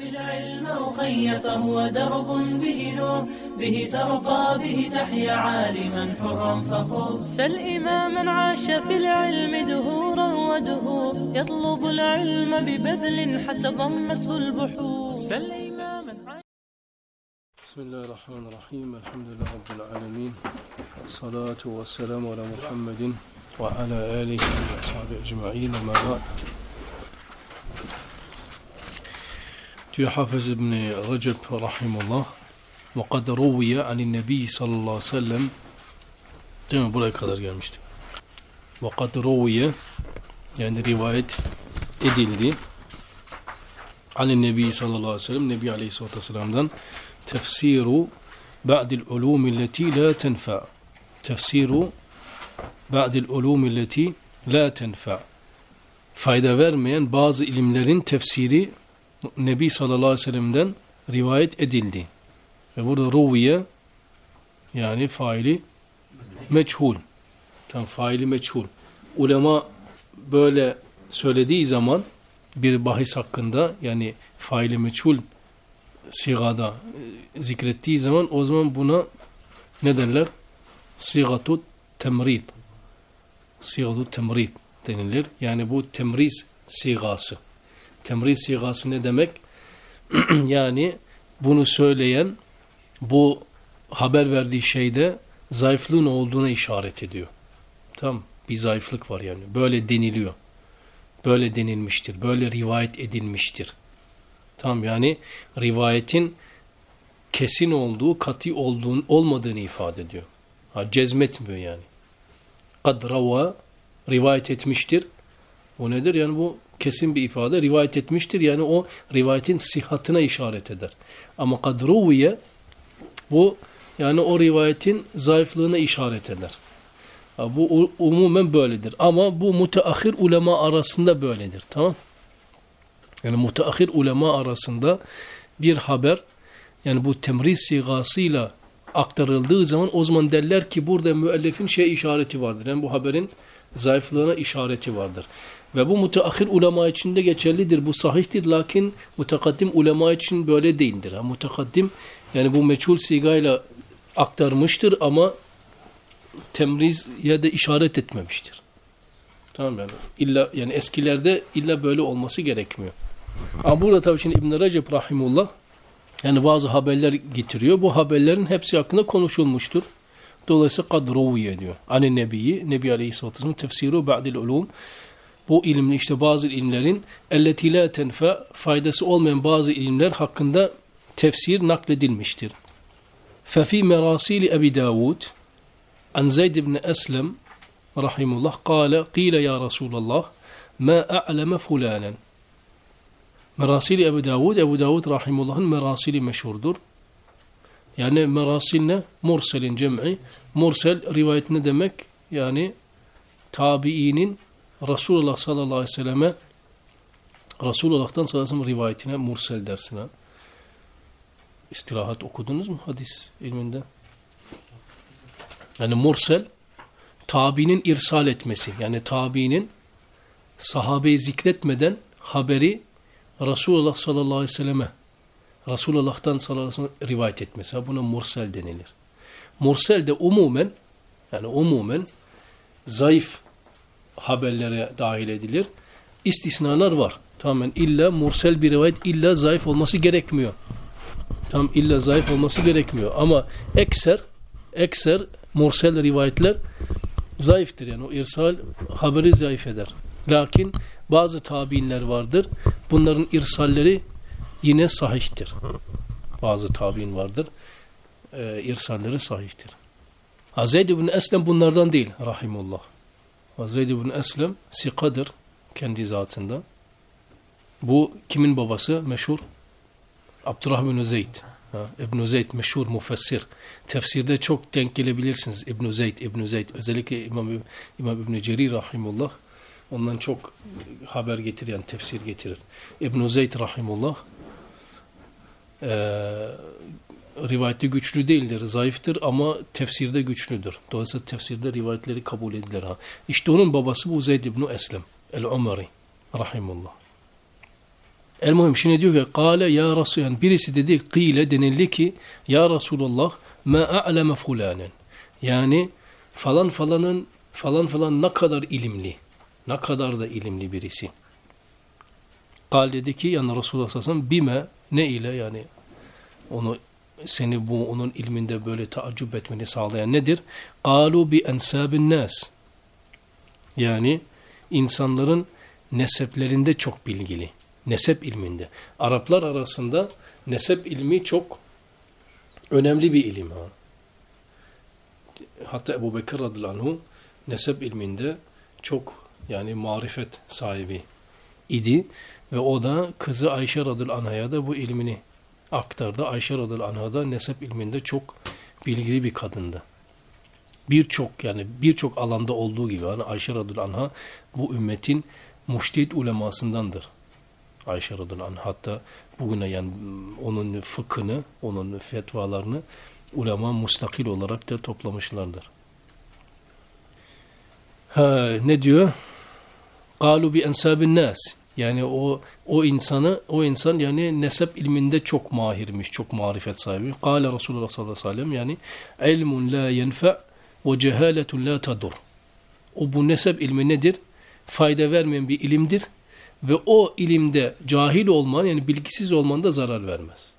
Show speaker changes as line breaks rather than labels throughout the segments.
بالعلم أخي فهو درب به نور به ترقى به تحيا عالما حرا فخور. سل إماما عاش في العلم دهورا ودهور يطلب العلم ببذل حتى ضمته البحور. سل إماما عاش
بسم الله الرحمن الرحيم الحمد لله رب العالمين الصلاة والسلام على محمد وعلى آله وصحبه أجمعين وما بعد. diyor Hafız İbni Recep Rahimullah ve kad ruviye anin nebi sallallahu aleyhi ve sellem değil mi? Buraya kadar gelmişti. Ve kad ruviye yani rivayet edildi. Anin nebi sallallahu aleyhi ve sellem nebi aleyhissalatü vesselam'dan tefsiru ba'dil ulumi leti la tenfa. Tefsiru ba'dil ulumi leti la tenfa. Fayda vermeyen bazı ilimlerin tefsiri Nebi sallallahu aleyhi ve sellem'den rivayet edildi. Ve burada ruviye yani faili meçhul. Tam faili meçhul. Ulema böyle söylediği zaman bir bahis hakkında yani faili meçhul sigada e, zikrettiği zaman o zaman buna ne derler? Sigatu temrid. Sigatu temrid denilir. Yani bu temriz sigası. Temriz sigası ne demek? yani bunu söyleyen bu haber verdiği şeyde zayıflığın olduğuna işaret ediyor. Tamam bir zayıflık var yani. Böyle deniliyor. Böyle denilmiştir. Böyle rivayet edilmiştir. Tamam yani rivayetin kesin olduğu, katı olduğun, olmadığını ifade ediyor. Ha, cezmetmiyor yani. Kad rava rivayet etmiştir. O nedir? Yani bu kesin bir ifade. Rivayet etmiştir. Yani o rivayetin sihatına işaret eder. Ama kad ruviye bu yani o rivayetin zayıflığına işaret eder. Bu umumen böyledir. Ama bu müteahhir ulema arasında böyledir. Tamam yani müteahhir ulema arasında bir haber yani bu temriz sigasıyla aktarıldığı zaman o zaman derler ki burada müellifin şey işareti vardır. Yani bu haberin zayıflığına işareti vardır. Ve bu müteahhir ulema için de geçerlidir. Bu sahihtir lakin mutakaddim ulema için böyle değildir. Ha, mutakaddim yani bu meçhul sigayla aktarmıştır ama temriz ya da işaret etmemiştir. Tamam yani illa yani eskilerde illa böyle olması gerekmiyor. Ama burada tabii şimdi İbn Recep rahimullah yani bazı haberler getiriyor. Bu haberlerin hepsi hakkında konuşulmuştur. Dolayısıyla kadruviye diyor. Ani Nebi'yi, Nebi Aleyhisselatü Vesselam tefsiru ba'dil ulum. Bu ilimli işte bazı ilimlerin elleti la tenfe faydası olmayan bazı ilimler hakkında tefsir nakledilmiştir. Fefi merasili Ebi Davud an Zeyd ibn Eslem rahimullah kâle qîle ya Resulallah ma a'leme fulanen Merasili Ebu Davud, Ebu Davud Rahimullah'ın merasili meşhurdur. Yani merasil ne? Murselin cem'i. Mursel rivayet ne demek? Yani tabiinin Resulullah sallallahu aleyhi ve selleme Resulullah'tan sallallahu aleyhi ve sellem rivayetine mursel dersine. İstirahat okudunuz mu hadis ilminde? Yani mursel tabiinin irsal etmesi. Yani tabiinin sahabeyi zikretmeden haberi Resulullah sallallahu aleyhi ve selleme Resulullah'tan sallallahu aleyhi ve sellem rivayet etmesi. Buna mursel denilir. Mursel de umumen yani umumen zayıf haberlere dahil edilir. İstisnalar var. Tamamen illa mursel bir rivayet illa zayıf olması gerekmiyor. Tam illa zayıf olması gerekmiyor. Ama ekser ekser mursel rivayetler zayıftır. Yani o irsal haberi zayıf eder. Lakin bazı tabiinler vardır. Bunların irsalleri yine sahihtir. Bazı tabiin vardır. E, irsalleri sahihtir. Zeyd ibn Eslem bunlardan değil. Rahimullah. Zeyd ibn Eslem sikadır kendi zatında. Bu kimin babası? Meşhur. Abdurrahman Zeyd. İbn Zeyd meşhur mufessir. Tefsirde çok denk gelebilirsiniz İbn Zeyd, İbn Zeyd. Özellikle İmam İmam İbn Cerir rahimullah Ondan çok haber getiren, tefsir getirir. İbn-i Zeyd Rahimullah e, rivayeti güçlü değildir, zayıftır ama tefsirde güçlüdür. Dolayısıyla tefsirde rivayetleri kabul edilir. Ha. İşte onun babası bu Zeyd ibn Eslem, el-Umari Rahimullah. El muhim şimdi diyor ki kâle ya Resul yani birisi dedi kıyle denildi ki ya Resulallah ma a'leme fulanen. Yani falan falanın falan falan ne kadar ilimli. Ne kadar da ilimli birisi. Kal dedi ki yani Resulullah sallallahu aleyhi ve sellem bime ne ile yani onu seni bu onun ilminde böyle taaccüp etmeni sağlayan nedir? Kalu bi ensabin nas. Yani insanların neseplerinde çok bilgili. Nesep ilminde. Araplar arasında nesep ilmi çok önemli bir ilim. Ha. Hatta Ebu Bekir radıyallahu nesep ilminde çok yani marifet sahibi idi ve o da kızı Ayşe radıyallahu anh'a da bu ilmini aktardı. Ayşe radıyallahu anh'a da nesep ilminde çok bilgili bir kadındı. Birçok yani birçok alanda olduğu gibi hani Ayşe radıyallahu anh'a bu ümmetin muştehit ulemasındandır. Ayşe radıyallahu anh hatta bugüne yani onun fıkhını, onun fetvalarını ulema mustakil olarak da toplamışlardır. Ha, ne diyor? Bi ensabin nas. Yani o o insanı o insan yani nesep ilminde çok mahirmiş, çok marifet sahibi. Kale Resulullah sallallahu aleyhi ve sellem yani ilmun la yenfe ve cehaletun la tadur. O bu nesep ilmi nedir? Fayda vermeyen bir ilimdir ve o ilimde cahil olman yani bilgisiz olman da zarar vermez.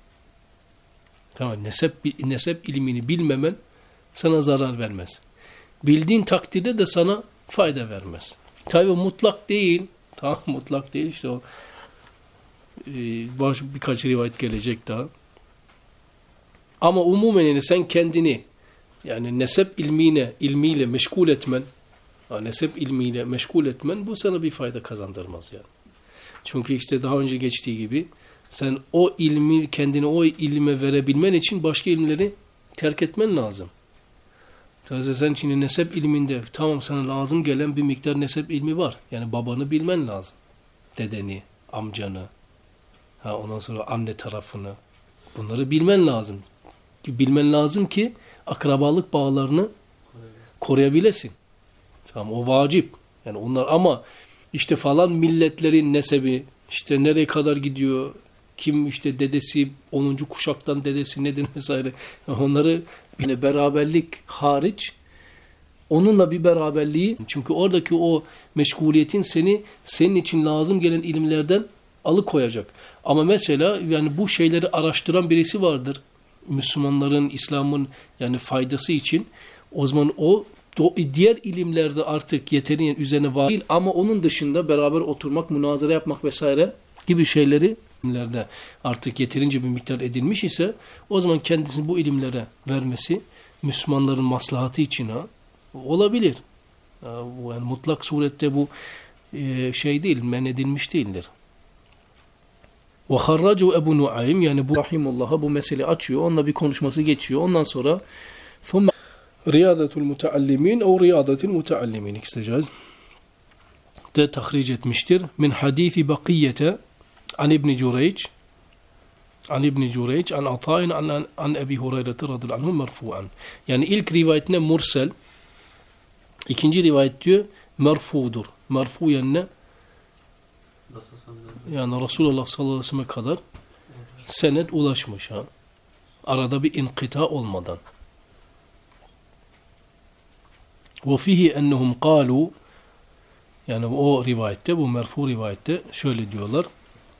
Tamam nesep nesep ilmini bilmemen sana zarar vermez. Bildiğin takdirde de sana fayda vermez. Tabi mutlak değil. Tamam mutlak değil işte o e, baş, birkaç rivayet gelecek daha. Ama umumen sen kendini yani nesep ilmine, ilmiyle meşgul etmen, nesep ilmiyle meşgul etmen bu sana bir fayda kazandırmaz yani. Çünkü işte daha önce geçtiği gibi sen o ilmi kendini o ilme verebilmen için başka ilimleri terk etmen lazım. Tabii sen şimdi nesep ilminde tamam sana lazım gelen bir miktar nesep ilmi var. Yani babanı bilmen lazım. Dedeni, amcanı, ha ondan sonra anne tarafını. Bunları bilmen lazım. Bilmen lazım ki akrabalık bağlarını koruyabilesin. Tamam o vacip. Yani onlar ama işte falan milletlerin nesebi işte nereye kadar gidiyor kim işte dedesi 10. kuşaktan dedesi nedir vesaire onları yine beraberlik hariç onunla bir beraberliği çünkü oradaki o meşguliyetin seni senin için lazım gelen ilimlerden alıkoyacak. Ama mesela yani bu şeyleri araştıran birisi vardır. Müslümanların, İslam'ın yani faydası için o zaman o diğer ilimlerde artık yeterince üzerine var değil ama onun dışında beraber oturmak, münazara yapmak vesaire gibi şeyleri ilimlerde artık yeterince bir miktar edilmiş ise o zaman kendisini bu ilimlere vermesi Müslümanların maslahatı için ha, olabilir. Yani mutlak surette bu e, şey değil, men edilmiş değildir. Ve harracu Ebu Nuaym yani bu rahimullah'a bu mesele açıyor. Onunla bir konuşması geçiyor. Ondan sonra ثم Muteallimin o Riyadatul Muteallimin ikiseceğiz. De tahric etmiştir. Min hadithi bakiyete an İbni Cüreyç an İbni Cüreyç an Ata'in an, an, an Ebi Hureyre radıyallahu anhu merfu'an. Yani ilk rivayetine mursel ikinci rivayet diyor merfudur. Merfu yani ne? Yani Resulullah sallallahu aleyhi ve sellem'e kadar senet ulaşmış ha. Arada bir inkita olmadan. وفيه أنهم قالوا yani o rivayette bu merfu rivayette şöyle diyorlar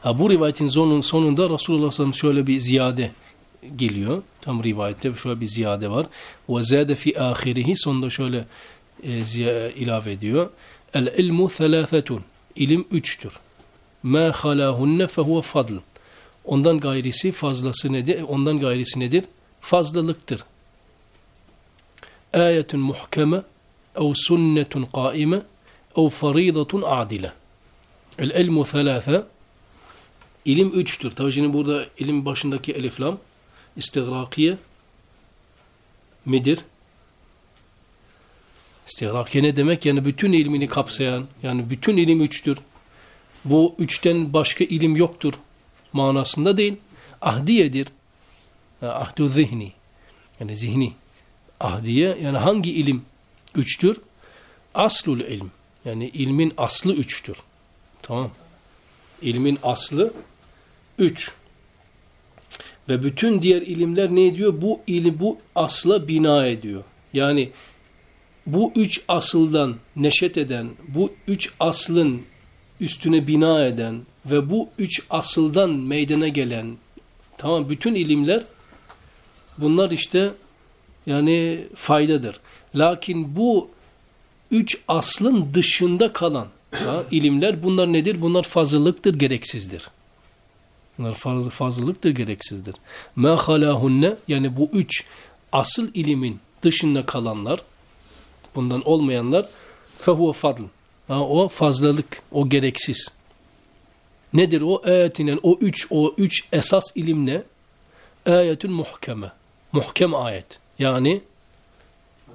Ha bu rivayetin sonun, sonunda Resulullah sallallahu şöyle bir ziyade geliyor. Tam rivayette şöyle bir ziyade var. Ve zâde fi ahirihi sonunda şöyle e, ilave ediyor. El ilmu thelâthetun. İlim üçtür. Ma halahunne fehuve fadl. Ondan gayrisi fazlası nedir? Ondan gayrisi nedir? Fazlalıktır. Ayetun muhkeme أو سنة قائمة أو فريضة عادلة العلم ثلاثة İlim üçtür. Tabii şimdi burada ilim başındaki eliflam istigrakiye midir? İstigrakiye ne demek? Yani bütün ilmini kapsayan, yani bütün ilim üçtür. Bu üçten başka ilim yoktur manasında değil. Ahdiyedir. Ahdu zihni. Yani zihni. Ahdiye yani hangi ilim üçtür? Aslul ilm. Yani ilmin aslı üçtür. Tamam. İlmin aslı üç. Ve bütün diğer ilimler ne ediyor? Bu ilim bu asla bina ediyor. Yani bu üç asıldan neşet eden, bu üç aslın üstüne bina eden ve bu üç asıldan meydana gelen tamam bütün ilimler bunlar işte yani faydadır. Lakin bu üç aslın dışında kalan ha, ilimler bunlar nedir? Bunlar fazlalıktır, gereksizdir. Bunlar farz, fazlalıktır, gereksizdir. Me halahunne yani bu üç asıl ilimin dışında kalanlar, bundan olmayanlar fehuve fadl. Ha, o fazlalık, o gereksiz. Nedir o? Ayetinen o üç, o üç esas ilim ne? Ayetün muhkeme. Muhkem ayet. Yani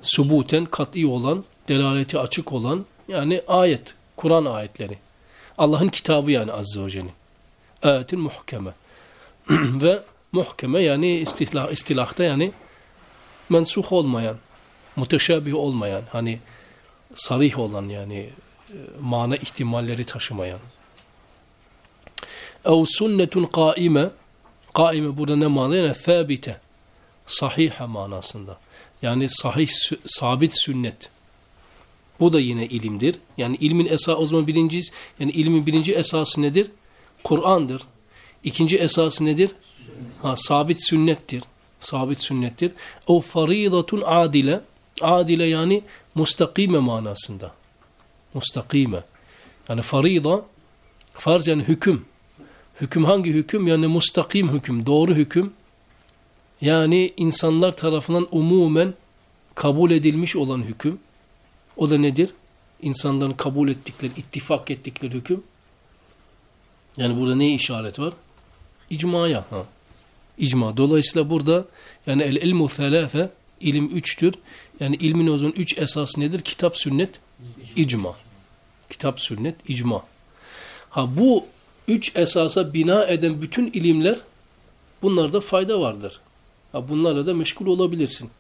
subuten kat'i olan, delaleti açık olan yani ayet, Kur'an ayetleri. Allah'ın kitabı yani Azze ve Ayetin muhkeme. ve muhkeme yani istilah, istilahta yani mensuh olmayan, muteşabih olmayan, hani sarih olan yani e, mana ihtimalleri taşımayan. Ev sünnetun kaime kaime burada ne mana? Yani thabite. Sahihe manasında. Yani sahih, sabit sünnet. Bu da yine ilimdir. Yani ilmin esası o zaman birinciyiz. Yani ilmin birinci esası nedir? Kur'an'dır. İkinci esası nedir? Ha, sabit sünnettir. Sabit sünnettir. O faridatun adile. Adile yani mustakime manasında. Mustakime. Yani farida farz yani hüküm. Hüküm hangi hüküm? Yani mustakim hüküm, doğru hüküm. Yani insanlar tarafından umumen kabul edilmiş olan hüküm. O da nedir? İnsanların kabul ettikleri, ittifak ettikleri hüküm. Yani burada ne işaret var? İcmaya. Ha. İcma. Dolayısıyla burada yani el ilmu thalâfe ilim üçtür. Yani ilmin o zaman üç esas nedir? Kitap, sünnet, icma. Kitap, sünnet, icma. Ha bu üç esasa bina eden bütün ilimler bunlarda fayda vardır. Ha bunlarla da meşgul olabilirsin.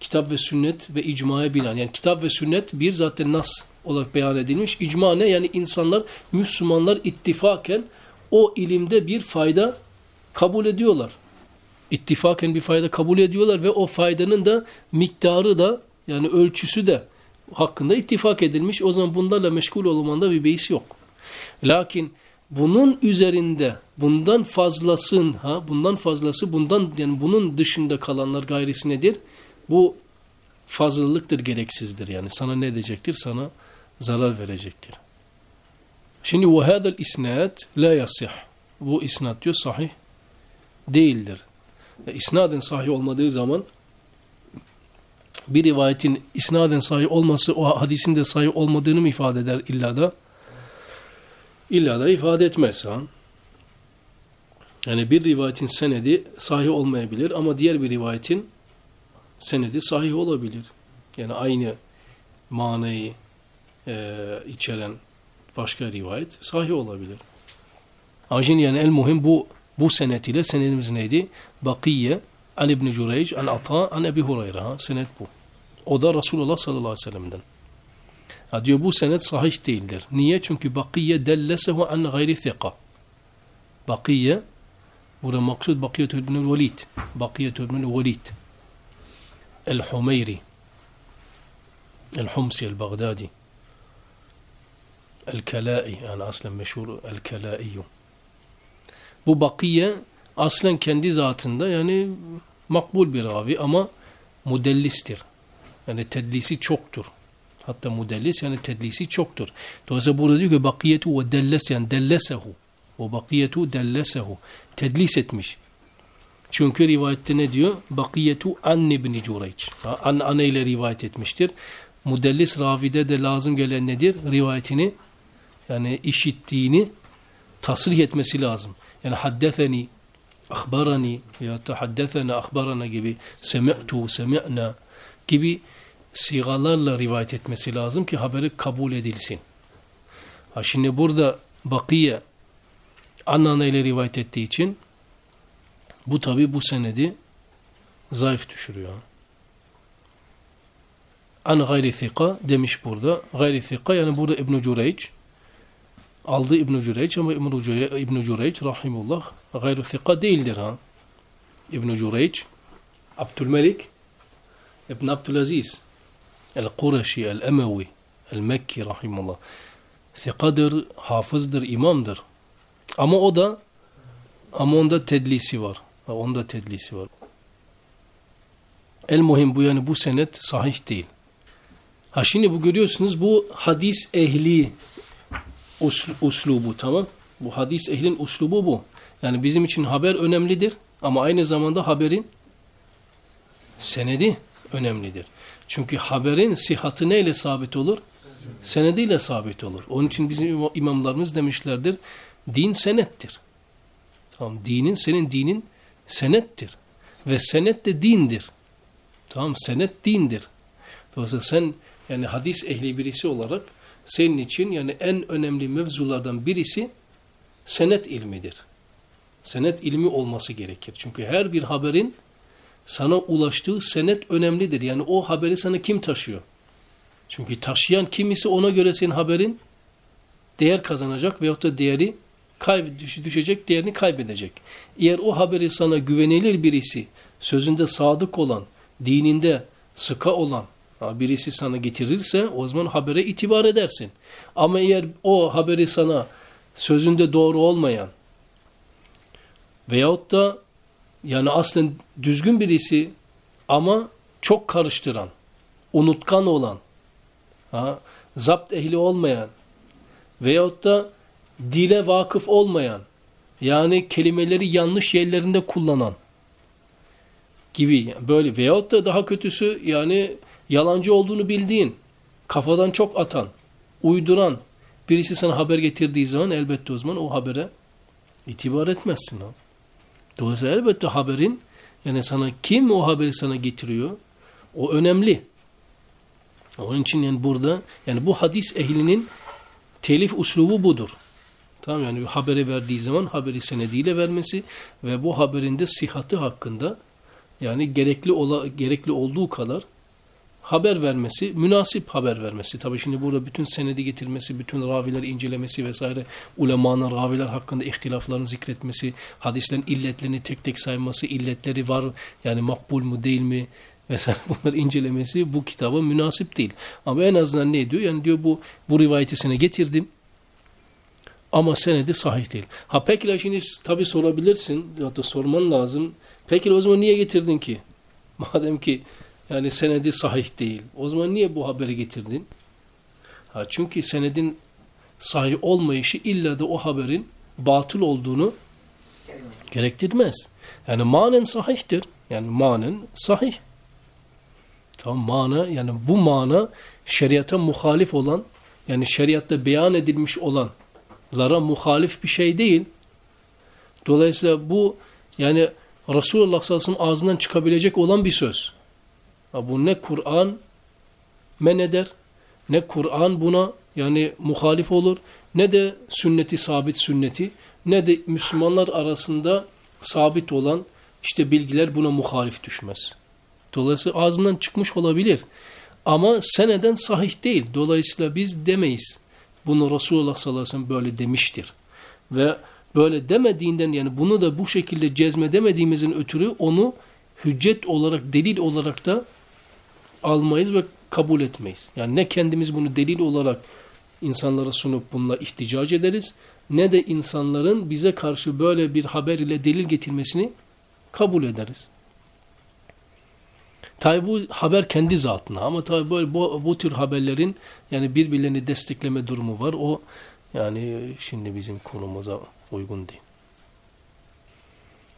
Kitap ve sünnet ve icmaya binaen. Yani kitap ve sünnet bir zaten nas olarak beyan edilmiş. İcma ne? Yani insanlar, Müslümanlar ittifaken o ilimde bir fayda kabul ediyorlar. İttifaken bir fayda kabul ediyorlar ve o faydanın da miktarı da yani ölçüsü de hakkında ittifak edilmiş. O zaman bunlarla meşgul olmanda bir beis yok. Lakin bunun üzerinde bundan fazlasın ha bundan fazlası bundan yani bunun dışında kalanlar gayrisi nedir? Bu fazlalıktır, gereksizdir. Yani sana ne edecektir? Sana zarar verecektir. Şimdi bu hadal isnad la yasih. Bu isnad diyor sahih değildir. E, isnaden sahih olmadığı zaman bir rivayetin isnaden sahih olması o hadisin de sahih olmadığını mı ifade eder illa da? İlla da ifade etmez. Ha? Yani bir rivayetin senedi sahih olmayabilir ama diğer bir rivayetin senedi sahih olabilir. Yani aynı manayı e, içeren başka rivayet sahih olabilir. Şimdi yani el muhim bu bu senet ile senedimiz neydi? Bakiye an İbn Cüreyc an Ata an Ebi Hureyre. Ha, senet bu. O da Resulullah sallallahu aleyhi ve sellem'den. Ha, diyor bu senet sahih değildir. Niye? Çünkü Bakiye dellesehu an gayri thika. Bakiye burada maksud Bakiyetü ibn-i Velid. Bakiyetü ibn-i Velid. El-Humeyri. El-Humsi el-Baghdadi. El-Kelai yani aslen meşhur El-Kelaiyyum. Bu bakiye aslen kendi zatında yani makbul bir ravi ama mudellistir. Yani tedlisi çoktur. Hatta mudellis yani tedlisi çoktur. Dolayısıyla burada diyor ki bakiyetu ve delles yani dellesehu. O bakiyetu dellesehu. Tedlis etmiş. Çünkü rivayette ne diyor? Bakiyetu an ibn Cureyç. An anne ile rivayet etmiştir. Mudellis ravide de lazım gelen nedir? Rivayetini yani işittiğini tasrih etmesi lazım. Yani haddetheni, akhbarani ya da haddethena, akhbarana gibi semi'tu, semi'na gibi sigalarla rivayet etmesi lazım ki haberi kabul edilsin. Ha şimdi burada Bakiye Annana ile rivayet ettiği için bu tabi bu senedi zayıf düşürüyor. An gayri thika demiş burada. Gayri thika yani burada İbn-i aldı İbn-i Cüreyç ama İbn-i Cüreyç, İbn Cüreyç rahimullah gayri thika değildir ha. İbn-i Cüreyç Abdülmelik İbn Abdülaziz El-Kureşi El-Emevi El-Mekki rahimullah thikadır, hafızdır, imamdır. Ama o da ama onda tedlisi var. Onda tedlisi var. El muhim bu yani bu senet sahih değil. Ha şimdi bu görüyorsunuz bu hadis ehli usl uslubu tamam. Bu hadis ehlin uslubu bu. Yani bizim için haber önemlidir ama aynı zamanda haberin senedi önemlidir. Çünkü haberin sihatı neyle sabit olur? Senediyle sabit olur. Onun için bizim imamlarımız demişlerdir din senettir. Tamam dinin senin dinin senettir. Ve senet de dindir. Tamam senet dindir. Dolayısıyla sen yani hadis ehli birisi olarak senin için yani en önemli mevzulardan birisi senet ilmidir. Senet ilmi olması gerekir. Çünkü her bir haberin sana ulaştığı senet önemlidir. Yani o haberi sana kim taşıyor? Çünkü taşıyan kimisi ona göre senin haberin değer kazanacak veyahut da değeri düşecek, değerini kaybedecek. Eğer o haberi sana güvenilir birisi, sözünde sadık olan, dininde sıka olan birisi sana getirirse o zaman habere itibar edersin. Ama eğer o haberi sana sözünde doğru olmayan veyahut da yani aslında düzgün birisi ama çok karıştıran, unutkan olan, ha, zapt ehli olmayan veyahut da dile vakıf olmayan, yani kelimeleri yanlış yerlerinde kullanan gibi böyle veyahut da daha kötüsü yani yalancı olduğunu bildiğin, kafadan çok atan, uyduran birisi sana haber getirdiği zaman elbette o zaman o habere itibar etmezsin. Ha. Dolayısıyla elbette haberin yani sana kim o haberi sana getiriyor o önemli. Onun için yani burada yani bu hadis ehlinin telif uslubu budur. Tamam yani bir haberi verdiği zaman haberi senediyle vermesi ve bu haberin de sihatı hakkında yani gerekli ola, gerekli olduğu kadar haber vermesi, münasip haber vermesi. Tabii şimdi burada bütün senedi getirmesi, bütün ravileri incelemesi vesaire, ulemanın raviler hakkında ihtilaflarını zikretmesi, hadislerin illetlerini tek tek sayması, illetleri var yani makbul mu değil mi vesaire bunları incelemesi bu kitaba münasip değil. Ama en azından ne diyor? Yani diyor bu bu rivayeti getirdim. Ama senedi sahih değil. Ha peki şimdi tabi sorabilirsin da sorman lazım. Peki o zaman niye getirdin ki? Madem ki yani senedi sahih değil. O zaman niye bu haberi getirdin? Ha çünkü senedin sahih olmayışı illa da o haberin batıl olduğunu gerektirmez. Yani manen sahihtir. Yani manen sahih. Tamam mana yani bu mana şeriata muhalif olan yani şeriatta beyan edilmiş olan lara muhalif bir şey değil. Dolayısıyla bu yani Resulullah sallallahu aleyhi ve sellem ağzından çıkabilecek olan bir söz. Bu ne Kur'an men eder, ne Kur'an buna yani muhalif olur, ne de sünneti sabit sünneti, ne de Müslümanlar arasında sabit olan işte bilgiler buna muhalif düşmez. Dolayısıyla ağzından çıkmış olabilir. Ama seneden sahih değil. Dolayısıyla biz demeyiz. Bunu Resulullah sallallahu aleyhi ve sellem böyle demiştir. Ve böyle demediğinden yani bunu da bu şekilde cezmedemediğimizin ötürü onu hüccet olarak, delil olarak da almayız ve kabul etmeyiz. Yani ne kendimiz bunu delil olarak insanlara sunup bununla ihticac ederiz ne de insanların bize karşı böyle bir haber ile delil getirmesini kabul ederiz. Tabi bu haber kendi zatına ama tabi böyle bu, bu tür haberlerin yani birbirlerini destekleme durumu var. O yani şimdi bizim konumuza uygun değil.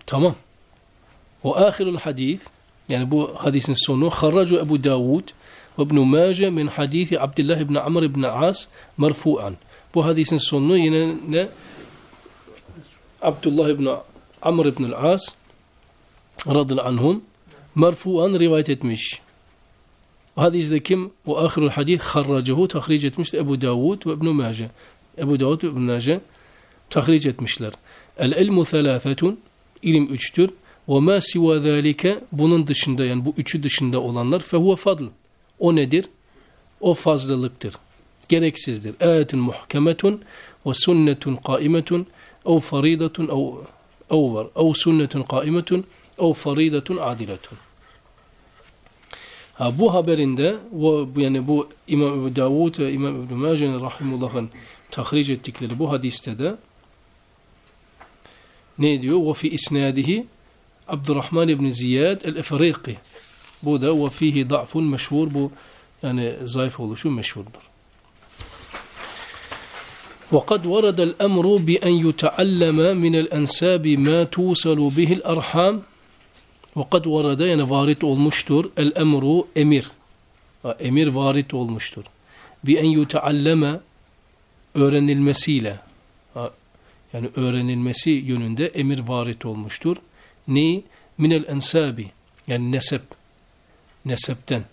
Tamam. O ahirul hadis yani bu hadisin sonu Harracu Ebu Davud ve İbn Mace min hadisi Abdullah ibn Amr ibn As merfu'an. Bu hadisin sonunu yine ne? Abdullah ibn Amr ibn al-As radıyallahu anhum merfuan rivayet etmiş. Hadiste kim? Bu ahirul hadis harracehu tahric etmiştir Ebu Davud ve İbn Mace. Ebu Davud ve İbn Mace tahric etmişler. El ilmu thalâfetun ilim üçtür. Ve ma siva zâlike bunun dışında yani bu üçü dışında olanlar fehuve fadl. O nedir? O fazlalıktır. Gereksizdir. Ayetun muhkemetun ve sünnetun kaimetun ev faridatun ev ev var. Ev sünnetun kaimetun ev faridatun adiletun. Ha, bu haberinde bu, yani bu İmam Ebu Davud ve İmam Ebu Mace'nin rahimullah'ın tahric ettikleri bu hadiste de ne diyor? وفي إسناده عبد الرحمن بن زياد الإفريقي bu da وفيه ضعف meşhur bu yani zayıf oluşu meşhurdur. وقد ورد الأمر بأن يتعلم من الأنساب ما توصل به الأرحام وقد ورد yani varit olmuştur el emru emir emir varit olmuştur bi en yutalleme öğrenilmesiyle yani öğrenilmesi yönünde emir varit olmuştur. Ni minel ensabi yani nesep nesepten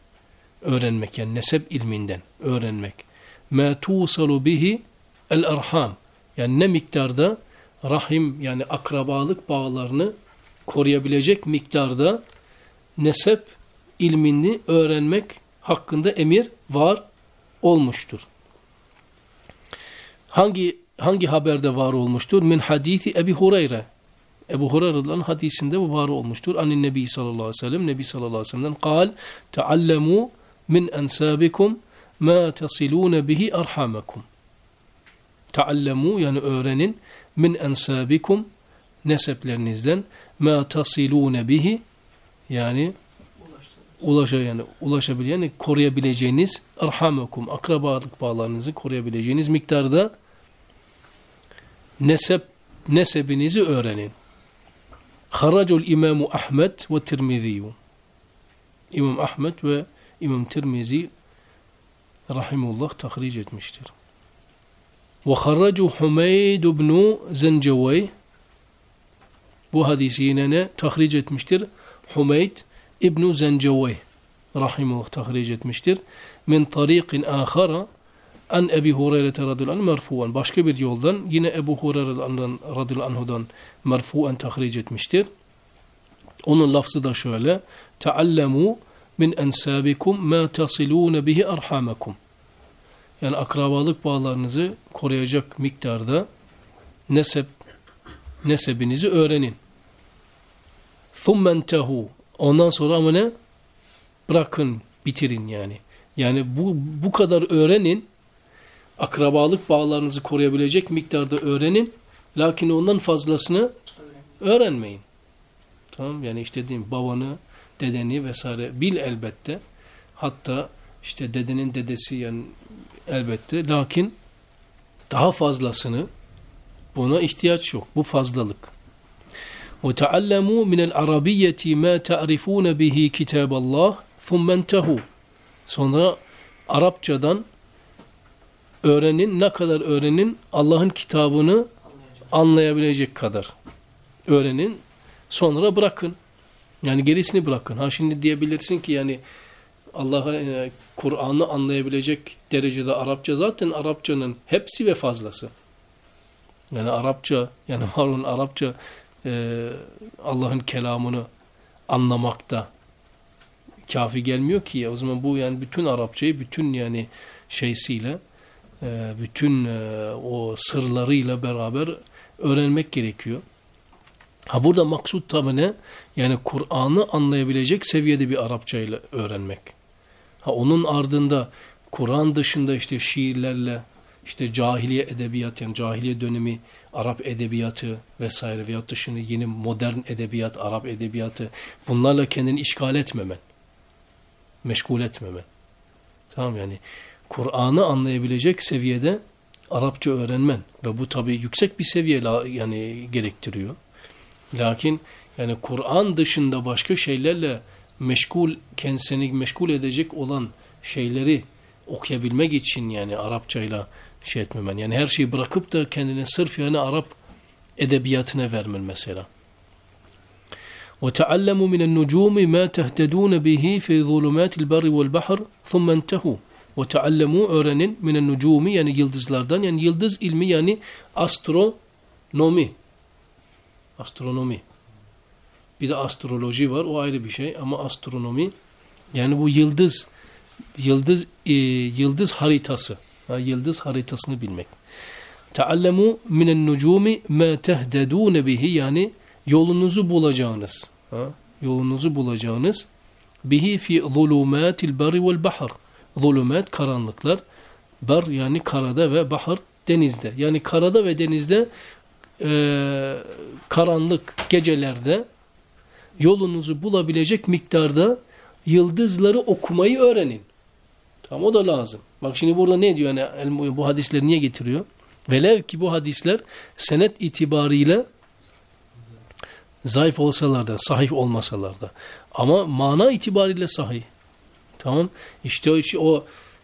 öğrenmek yani nesep ilminden öğrenmek. Ma tusalu bihi el arham yani ne miktarda rahim yani akrabalık bağlarını koruyabilecek miktarda nesep ilmini öğrenmek hakkında emir var olmuştur. Hangi hangi haberde var olmuştur? Min hadisi Ebi Hureyre. Ebu Hureyre'nin hadisinde bu var olmuştur. Anin Nebi sallallahu aleyhi ve sellem. Nebi sallallahu aleyhi ve sellem'den kal Teallemu min ensabikum ma tasilune bihi arhamakum. Teallemu yani öğrenin min ensabikum neseplerinizden ma tasilune bihi yani ulaşa yani ulaşabilen yani koruyabileceğiniz arhamakum akrabalık bağlarınızı koruyabileceğiniz miktarda nesep nesebinizi öğrenin. Haracul İmamu Ahmet ve Tirmizi'yu. İmam Ahmet ve İmam Tirmizi rahimullah tahric etmiştir. Ve harracu Humeyd ibn Zencevey bu hadisi yine ne tahric etmiştir? Humeyd İbn Zencevey rahimullah tahric etmiştir. Min tariqin ahara an Ebi Hureyre radıyallahu anh merfuan. Başka bir yoldan yine Ebu Hureyre radıyallahu anhudan merfuan tahric etmiştir. Onun lafzı da şöyle. Teallemu min ensabikum ma tasilune bihi arhamakum. Yani akrabalık bağlarınızı koruyacak miktarda nesep nesebinizi öğrenin. Thummentehu. Ondan sonra ama ne? Bırakın, bitirin yani. Yani bu bu kadar öğrenin akrabalık bağlarınızı koruyabilecek miktarda öğrenin. Lakin ondan fazlasını öğrenmeyin. Tamam yani işte diyeyim babanı, dedeni vesaire bil elbette. Hatta işte dedenin dedesi yani elbette. Lakin daha fazlasını buna ihtiyaç yok. Bu fazlalık. وَتَعَلَّمُوا مِنَ الْعَرَبِيَّةِ مَا تَعْرِفُونَ بِهِ كِتَابَ اللّٰهِ ثُمَّ انْتَهُوا Sonra Arapçadan öğrenin, ne kadar öğrenin? Allah'ın kitabını anlayabilecek kadar öğrenin. Sonra bırakın. Yani gerisini bırakın. Ha şimdi diyebilirsin ki yani Allah'a e, Kur'an'ı anlayabilecek derecede Arapça zaten Arapçanın hepsi ve fazlası. Yani Arapça yani Harun Arapça e, Allah'ın kelamını anlamakta kafi gelmiyor ki. O zaman bu yani bütün Arapçayı bütün yani şeysiyle bütün e, o sırlarıyla beraber öğrenmek gerekiyor. Ha burada maksut tabi ne? Yani Kur'an'ı anlayabilecek seviyede bir Arapça ile öğrenmek. Ha onun ardında Kur'an dışında işte şiirlerle işte cahiliye edebiyat yani cahiliye dönemi Arap edebiyatı vesaire veyahut da şimdi yeni modern edebiyat, Arap edebiyatı bunlarla kendini işgal etmemen. Meşgul etmemen. Tamam yani Kur'an'ı anlayabilecek seviyede Arapça öğrenmen ve bu tabi yüksek bir seviye yani gerektiriyor. Lakin yani Kur'an dışında başka şeylerle meşgul kendisini meşgul edecek olan şeyleri okuyabilmek için yani Arapçayla şey etmemen. Yani her şeyi bırakıp da kendine sırf yani Arap edebiyatına vermen mesela. وتعلموا من النجوم ما تهتدون به في ظلمات البر والبحر ثم انتهوا ve teallemu öğrenin minen nucumi yani yıldızlardan yani yıldız ilmi yani astronomi. Astronomi. Bir de astroloji var o ayrı bir şey ama astronomi yani bu yıldız yıldız e, yıldız haritası. Ha, yıldız haritasını bilmek. Teallemu minen nucumi ma tehdedun bihi yani yolunuzu bulacağınız. Ha, yolunuzu bulacağınız bihi fi zulumatil bari vel bahr. Zulumat karanlıklar. Bar yani karada ve bahar denizde. Yani karada ve denizde e, karanlık gecelerde yolunuzu bulabilecek miktarda yıldızları okumayı öğrenin. Tamam o da lazım. Bak şimdi burada ne diyor yani bu hadisleri niye getiriyor? Velev ki bu hadisler senet itibariyle zayıf olsalar da, sahih olmasalar da. Ama mana itibariyle sahih. Tamam. İşte o, o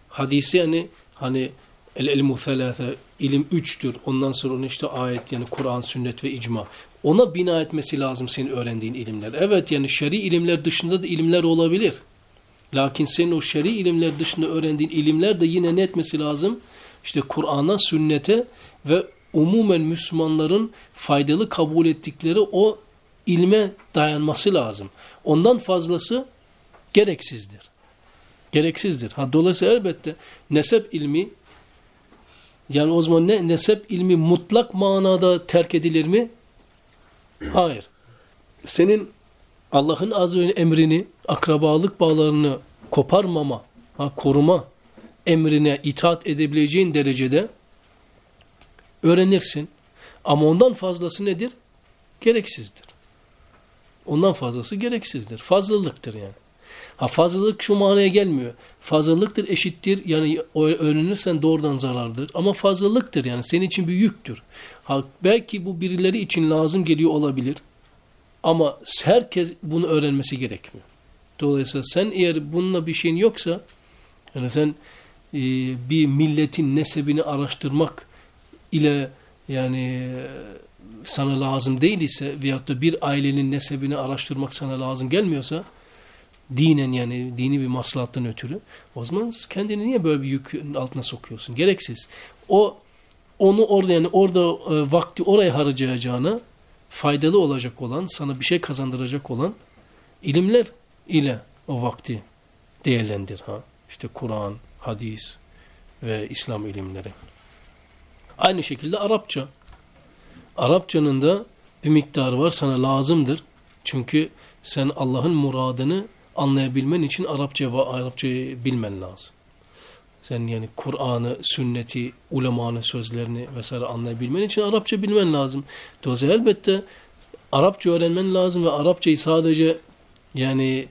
hadisi yani hani el ilmu felâfe ilim üçtür. Ondan sonra onun işte ayet yani Kur'an, sünnet ve icma. Ona bina etmesi lazım senin öğrendiğin ilimler. Evet yani şer'i ilimler dışında da ilimler olabilir. Lakin senin o şer'i ilimler dışında öğrendiğin ilimler de yine ne etmesi lazım? işte Kur'an'a, sünnete ve umumen Müslümanların faydalı kabul ettikleri o ilme dayanması lazım. Ondan fazlası gereksizdir. Gereksizdir. Ha, dolayısıyla elbette nesep ilmi yani o zaman ne nesep ilmi mutlak manada terk edilir mi? Hayır. Senin Allah'ın az önce emrini, akrabalık bağlarını koparmama, ha, koruma emrine itaat edebileceğin derecede öğrenirsin. Ama ondan fazlası nedir? Gereksizdir. Ondan fazlası gereksizdir. Fazlalıktır yani. Ha fazlalık şu manaya gelmiyor. Fazlalıktır eşittir yani öğrenirsen doğrudan zarardır. Ama fazlalıktır yani senin için bir yüktür. Ha, belki bu birileri için lazım geliyor olabilir. Ama herkes bunu öğrenmesi gerekmiyor. Dolayısıyla sen eğer bununla bir şeyin yoksa yani sen e, bir milletin nesebini araştırmak ile yani sana lazım değil ise veyahut da bir ailenin nesebini araştırmak sana lazım gelmiyorsa dinen yani dini bir maslahattan ötürü o zaman kendini niye böyle bir yük altına sokuyorsun? Gereksiz. O onu orada yani orada e, vakti oraya harcayacağına faydalı olacak olan, sana bir şey kazandıracak olan ilimler ile o vakti değerlendir ha. İşte Kur'an, hadis ve İslam ilimleri. Aynı şekilde Arapça. Arapçanın da bir miktarı var sana lazımdır. Çünkü sen Allah'ın muradını anlayabilmen için Arapça ve Arapçayı bilmen lazım. Sen yani Kur'an'ı, sünneti, ulemanın sözlerini vesaire anlayabilmen için Arapça bilmen lazım. Dolayısıyla elbette Arapça öğrenmen lazım ve Arapçayı sadece yani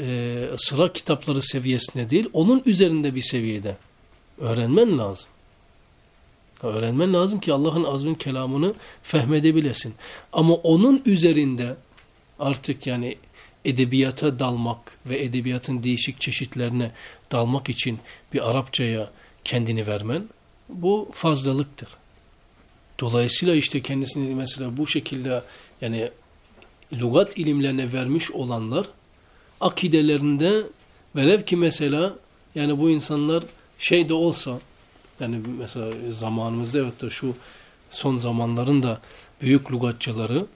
e, sıra kitapları seviyesinde değil, onun üzerinde bir seviyede öğrenmen lazım. Öğrenmen lazım ki Allah'ın azmin kelamını fehmedebilesin. Ama onun üzerinde artık yani edebiyata dalmak ve edebiyatın değişik çeşitlerine dalmak için bir Arapçaya kendini vermen bu fazlalıktır. Dolayısıyla işte kendisini mesela bu şekilde yani lugat ilimlerine vermiş olanlar akidelerinde velev ki mesela yani bu insanlar şey de olsa yani mesela zamanımızda evet de şu son zamanların da büyük lugatçıları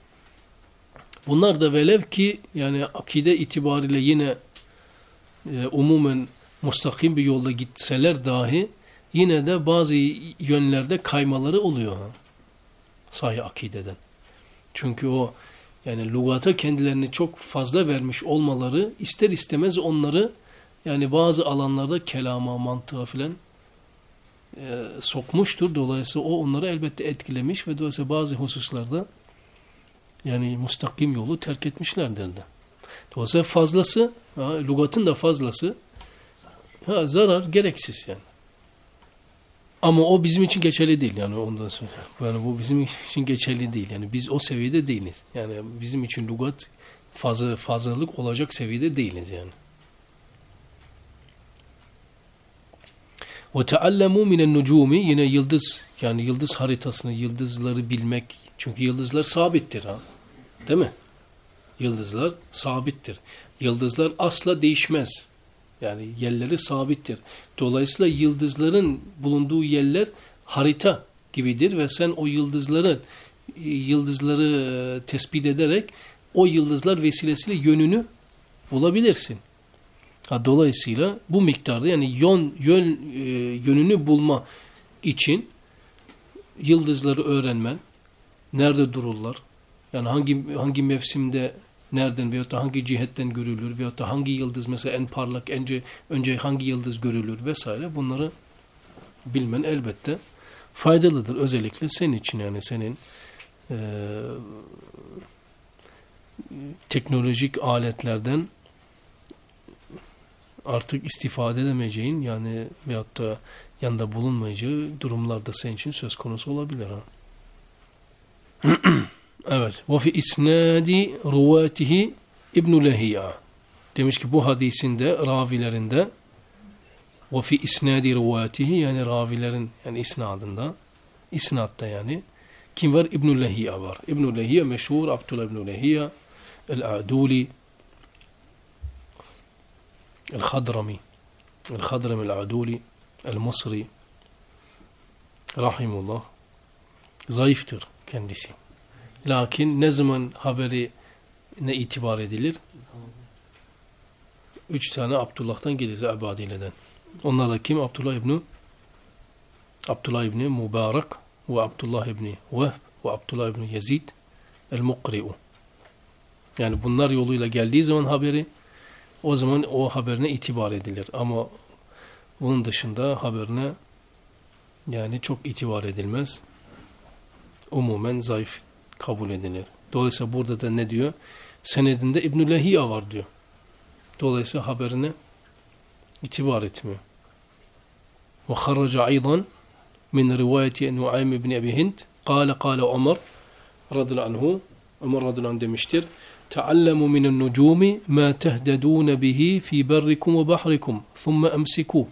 bunlar da velev ki yani akide itibariyle yine e, umumen mustakim bir yolda gitseler dahi yine de bazı yönlerde kaymaları oluyor. Ha? Sahi akideden. Çünkü o yani lugata kendilerini çok fazla vermiş olmaları ister istemez onları yani bazı alanlarda kelama, mantığa filan e, sokmuştur. Dolayısıyla o onları elbette etkilemiş ve dolayısıyla bazı hususlarda yani mustakim yolu terk etmişlerdir de. Dolayısıyla fazlası, ha, lugatın da fazlası ha, zarar gereksiz yani. Ama o bizim için geçerli değil yani ondan sonra. Yani bu bizim için geçerli değil. Yani biz o seviyede değiliz. Yani bizim için lugat fazla fazlalık olacak seviyede değiliz yani. Ve teallemu minen nucumi yine yıldız yani yıldız haritasını, yıldızları bilmek. Çünkü yıldızlar sabittir ha. Değil mi? Yıldızlar sabittir. Yıldızlar asla değişmez. Yani yerleri sabittir. Dolayısıyla yıldızların bulunduğu yerler harita gibidir ve sen o yıldızları yıldızları e, tespit ederek o yıldızlar vesilesiyle yönünü bulabilirsin. Ha, dolayısıyla bu miktarda yani yön, yön e, yönünü bulma için yıldızları öğrenmen, nerede dururlar, yani hangi hangi mevsimde nereden veyahut da hangi cihetten görülür veyahut da hangi yıldız mesela en parlak önce önce hangi yıldız görülür vesaire bunları bilmen elbette faydalıdır. Özellikle senin için yani senin e, teknolojik aletlerden artık istifade edemeyeceğin yani veyahut da yanında bulunmayacağı durumlarda senin için söz konusu olabilir ha. evet. Ve fi isnadi ruvatihi İbn. Demiş ki bu hadisinde ravilerinde ve fi isnadi ruvatihi yani ravilerin yani isnadında isnatta yani kim var? İbn Lehiya var. İbn Lehiya meşhur Abdullah İbn Lehiya el-Aduli el-Hadrami el-Hadrami el-Aduli el-Mısri rahimullah zayıftır kendisi. Lakin ne zaman haberi ne itibar edilir? Üç tane Abdullah'tan gelirse Ebadile'den. Onlar da kim? Abdullah İbni Abdullah İbni Mübarek ve Abdullah İbni Vehb ve Abdullah İbni Yazid el-Mukri'u. Yani bunlar yoluyla geldiği zaman haberi o zaman o haberine itibar edilir. Ama bunun dışında haberine yani çok itibar edilmez. Umumen zayıf kabul edilir. Dolayısıyla burada da ne diyor? Senedinde İbn-i Lehiya var diyor. Dolayısıyla haberine itibar etmiyor. Ve harraca aydan min rivayeti Nuaym ibn Ebi Hint kâle kâle Ömer radıyallahu anhu Ömer radıyallahu anh demiştir. تعلموا من النجوم ما تهتدون به في بركم وبحركم ثم أمسكوا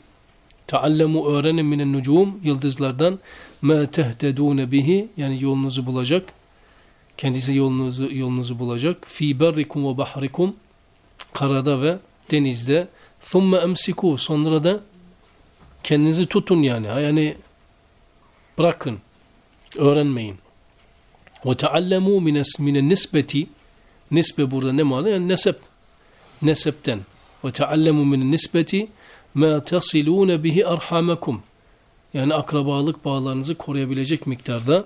تعلموا öğrenin من النجوم yıldızlardan ma tehtedune bihi yani yolunuzu bulacak kendisi yolunuzu yolunuzu bulacak fi berrikum ve bahrikum karada ve denizde thumme emsiku sonra da kendinizi tutun yani yani bırakın öğrenmeyin ve taallemu minen nisbeti nisbe burada ne malı yani nesep nesepten ve taallemu minen nisbeti ma tasilune bihi arhamakum yani akrabalık bağlarınızı koruyabilecek miktarda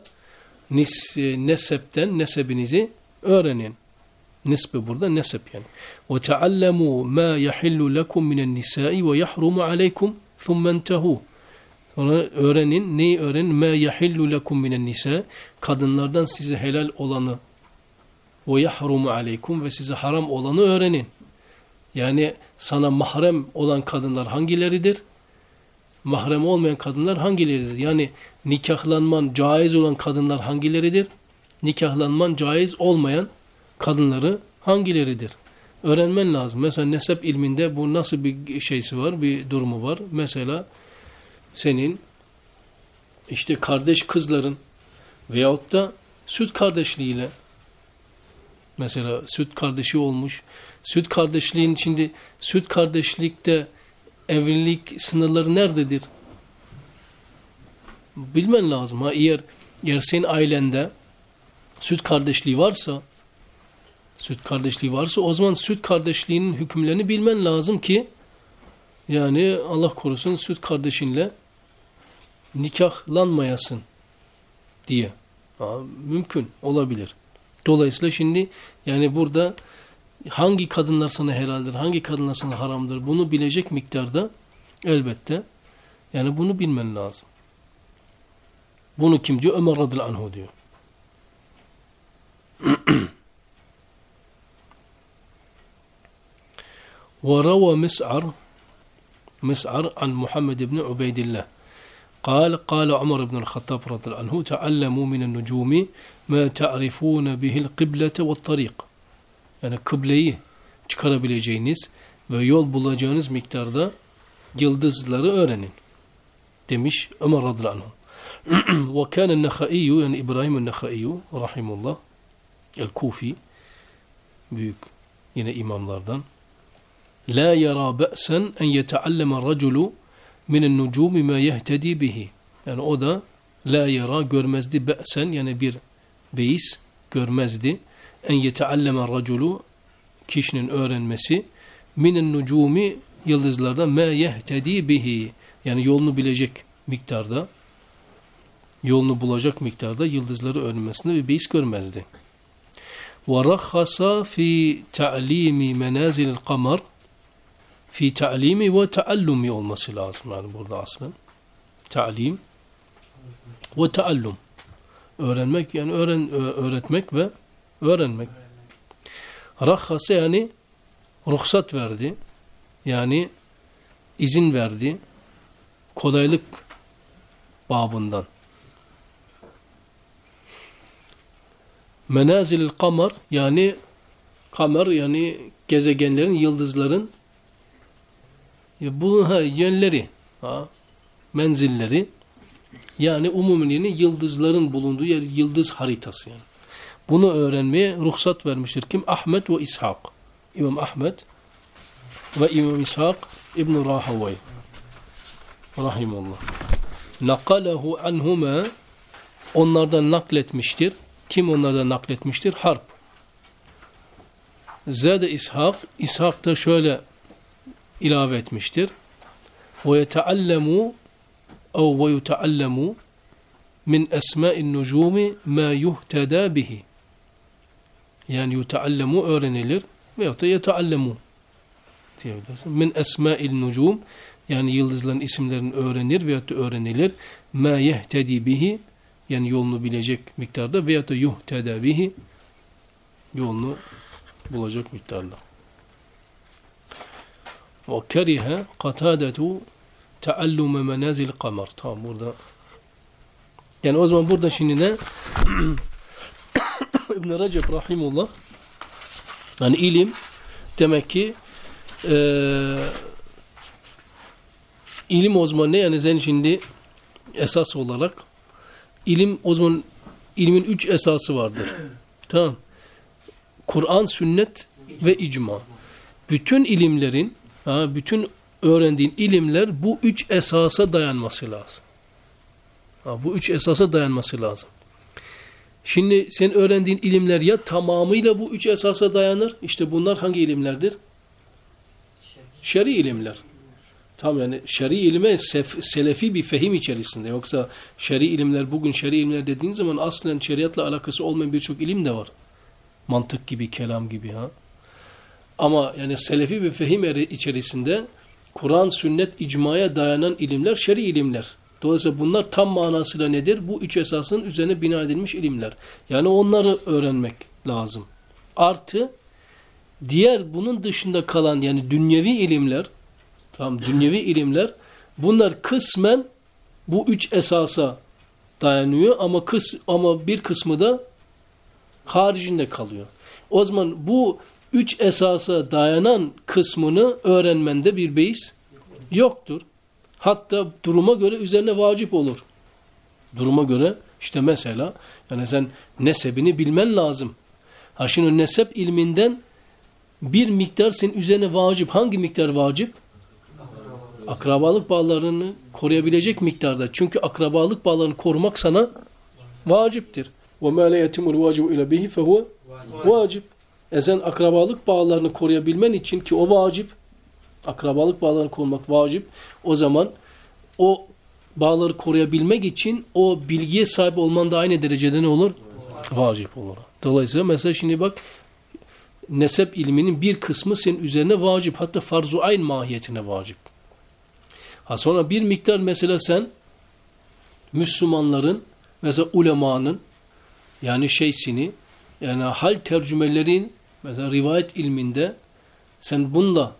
nis, e, nesepten nesebinizi öğrenin. Nisbe burada nesep yani. Ve taallemu ma yahillu lekum minen nisai ve yahrumu aleykum thumma. Sonra öğrenin. Neyi öğrenin? Ma yahillu lekum minen nisa. Kadınlardan size helal olanı ve yahrumu aleykum ve size haram olanı öğrenin. Yani sana mahrem olan kadınlar hangileridir? Mahrem olmayan kadınlar hangileridir? Yani nikahlanman caiz olan kadınlar hangileridir? Nikahlanman caiz olmayan kadınları hangileridir? Öğrenmen lazım. Mesela nesep ilminde bu nasıl bir şeysi var, bir durumu var. Mesela senin işte kardeş kızların veyahut da süt kardeşliğiyle mesela süt kardeşi olmuş. Süt kardeşliğin içinde süt kardeşlikte evlilik sınırları nerededir? bilmen lazım. Ha, eğer, eğer senin ailende süt kardeşliği varsa süt kardeşliği varsa o zaman süt kardeşliğinin hükümlerini bilmen lazım ki yani Allah korusun süt kardeşinle nikahlanmayasın diye. Ha, mümkün olabilir. Dolayısıyla şimdi yani burada hangi kadınlar sana helaldir, hangi kadınlar sana haramdır bunu bilecek miktarda elbette yani bunu bilmen lazım. Bunu kim diyor? Ömer radıyallahu anhu diyor. وروى مسعر مسعر عن محمد بن عبيد الله قال قال عمر بن الخطاب رضي الله عنه تعلموا من النجوم ما تعرفون به القبلة والطريق yani kıbleyi çıkarabileceğiniz ve yol bulacağınız miktarda yıldızları öğrenin. demiş Ömer radıyallahu anh. Ve kâne nehaiyyü yani İbrahim nehaiyyü rahimullah el-Kufi büyük yine imamlardan la yara ba'sen en yetealleme raculu minen nucumi ma yehtedi bihi yani o da la yara görmezdi be'sen yani bir beis görmezdi en yetealleme raculu kişinin öğrenmesi minen nucumi yıldızlardan ma yehtedi bihi yani yolunu bilecek miktarda yolunu bulacak miktarda yıldızları öğrenmesinde bir beis görmezdi. وَرَخَّصَ فِي تَعْلِيمِ مَنَازِلِ الْقَمَرِ fi ta'limi ve taallumi olması lazım yani burada aslında. Ta'lim ve taallum. Öğrenmek yani öğren öğretmek ve öğrenmek. Rahhası yani ruhsat verdi. Yani izin verdi. Kolaylık babından. Menazil kamer yani kamer yani gezegenlerin, yıldızların bu ha, yönleri, ha, menzilleri yani umuminin yıldızların bulunduğu yer yıldız haritası yani. Bunu öğrenmeye ruhsat vermiştir. Kim? Ahmet ve İshak. İmam Ahmet ve İmam İshak İbn Rahavay rahimullah. Nakalehu anhuma onlardan nakletmiştir. Kim onlardan nakletmiştir? Harp. Zade İshak, İshak da şöyle ilave etmiştir. Ve yeteallemu ve yuteallemu min esma'in nucumi ma yuhteda bihi. Yani yuteallemu öğrenilir veyahut da yeteallemu diyebilirsin. Min esma'il nucum yani yıldızların isimlerini öğrenir veyahut da öğrenilir. Ma yehtedi bihi yani yolunu bilecek miktarda veyahut da yuhteda bihi yolunu bulacak miktarda. Ve kerihe katadetu teallume menazil kamer. Tamam burada. Yani o zaman burada şimdi ne? İbn-i Recep Rahimullah yani ilim demek ki e, ilim o zaman ne? Yani sen şimdi esas olarak ilim o zaman ilmin üç esası vardır. Tamam. Kur'an, sünnet ve icma. Bütün ilimlerin Ha, bütün öğrendiğin ilimler bu üç esasa dayanması lazım. Ha, bu üç esasa dayanması lazım. Şimdi sen öğrendiğin ilimler ya tamamıyla bu üç esasa dayanır. İşte bunlar hangi ilimlerdir? Şer'i ilimler. Tam yani şer'i ilime sef, selefi bir fehim içerisinde. Yoksa şer'i ilimler bugün şer'i ilimler dediğin zaman aslen şeriatla alakası olmayan birçok ilim de var. Mantık gibi, kelam gibi ha. Ama yani selefi bir fehim içerisinde Kur'an, sünnet, icmaya dayanan ilimler şer'i ilimler. Dolayısıyla bunlar tam manasıyla nedir? Bu üç esasın üzerine bina edilmiş ilimler. Yani onları öğrenmek lazım. Artı diğer bunun dışında kalan yani dünyevi ilimler tam dünyevi ilimler bunlar kısmen bu üç esasa dayanıyor ama kıs ama bir kısmı da haricinde kalıyor. O zaman bu üç esasa dayanan kısmını öğrenmende bir beis yoktur. Hatta duruma göre üzerine vacip olur. Duruma göre işte mesela yani sen nesebini bilmen lazım. Ha şimdi nesep ilminden bir miktar senin üzerine vacip. Hangi miktar vacip? Akrabalık bağlarını koruyabilecek miktarda. Çünkü akrabalık bağlarını korumak sana vaciptir. وَمَا لَا يَتِمُ الْوَاجِبُ اِلَى بِهِ فَهُوَ vacip ezen akrabalık bağlarını koruyabilmen için ki o vacip, akrabalık bağlarını korumak vacip, o zaman o bağları koruyabilmek için o bilgiye sahip olman da aynı derecede ne olur? Vacip olur. Dolayısıyla mesela şimdi bak nesep ilminin bir kısmı senin üzerine vacip. Hatta farzu ayn mahiyetine vacip. Ha sonra bir miktar mesela sen Müslümanların mesela ulemanın yani şeysini yani hal tercümelerin Mesela rivayet ilminde sen bununla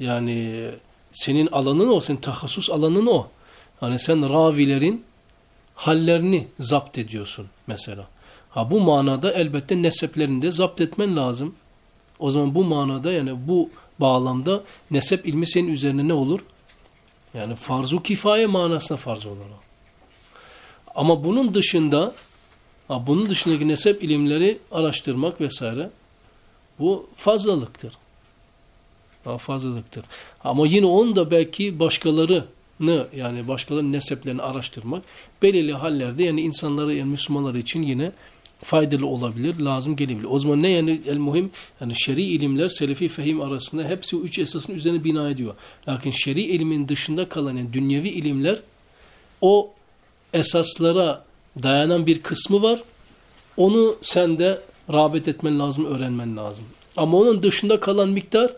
yani senin alanın o, senin tahassus alanın o. Hani sen ravilerin hallerini zapt ediyorsun mesela. Ha bu manada elbette neseplerini de zapt etmen lazım. O zaman bu manada yani bu bağlamda nesep ilmi senin üzerine ne olur? Yani farzu kifaye manasında farz olarak. Ama bunun dışında ha, bunun dışındaki nesep ilimleri araştırmak vesaire bu fazlalıktır. Ha, fazlalıktır. Ama yine onu da belki başkalarını yani başkalarının neseplerini araştırmak belirli hallerde yani insanları yani Müslümanlar için yine faydalı olabilir, lazım gelebilir. O zaman ne yani el muhim yani şer'i ilimler selefi fehim arasında hepsi o üç esasın üzerine bina ediyor. Lakin şer'i ilimin dışında kalan yani dünyevi ilimler o esaslara dayanan bir kısmı var. Onu sen de rağbet etmen lazım, öğrenmen lazım. Ama onun dışında kalan miktar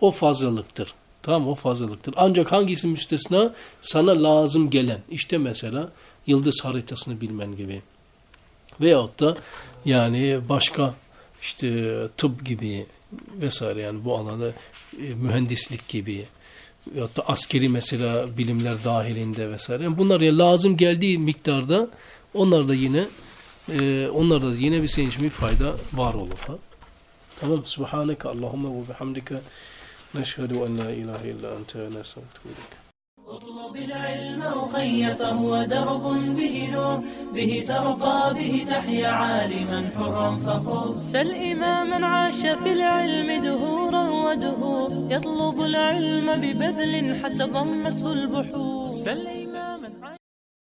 o fazlalıktır. Tamam o fazlalıktır. Ancak hangisi müstesna? Sana lazım gelen. İşte mesela yıldız haritasını bilmen gibi. Veyahut da yani başka işte tıp gibi vesaire yani bu alanda e, mühendislik gibi veyahut da askeri mesela bilimler dahilinde vesaire. Yani bunlar ya lazım geldiği miktarda onlar da yine e, onlarda da yine bir senin için bir fayda var olur. Ha? Tamam. Subhaneke Allahümme ve bihamdike neşhedü en la ilahe illa ente nesavtulik.
اطلب العلم أخي فهو درب به نور به ترقى به تحيا عالما حرا فخور سل إماما عاش في العلم دهورا ودهور يطلب العلم ببذل حتى ضمته البحور سل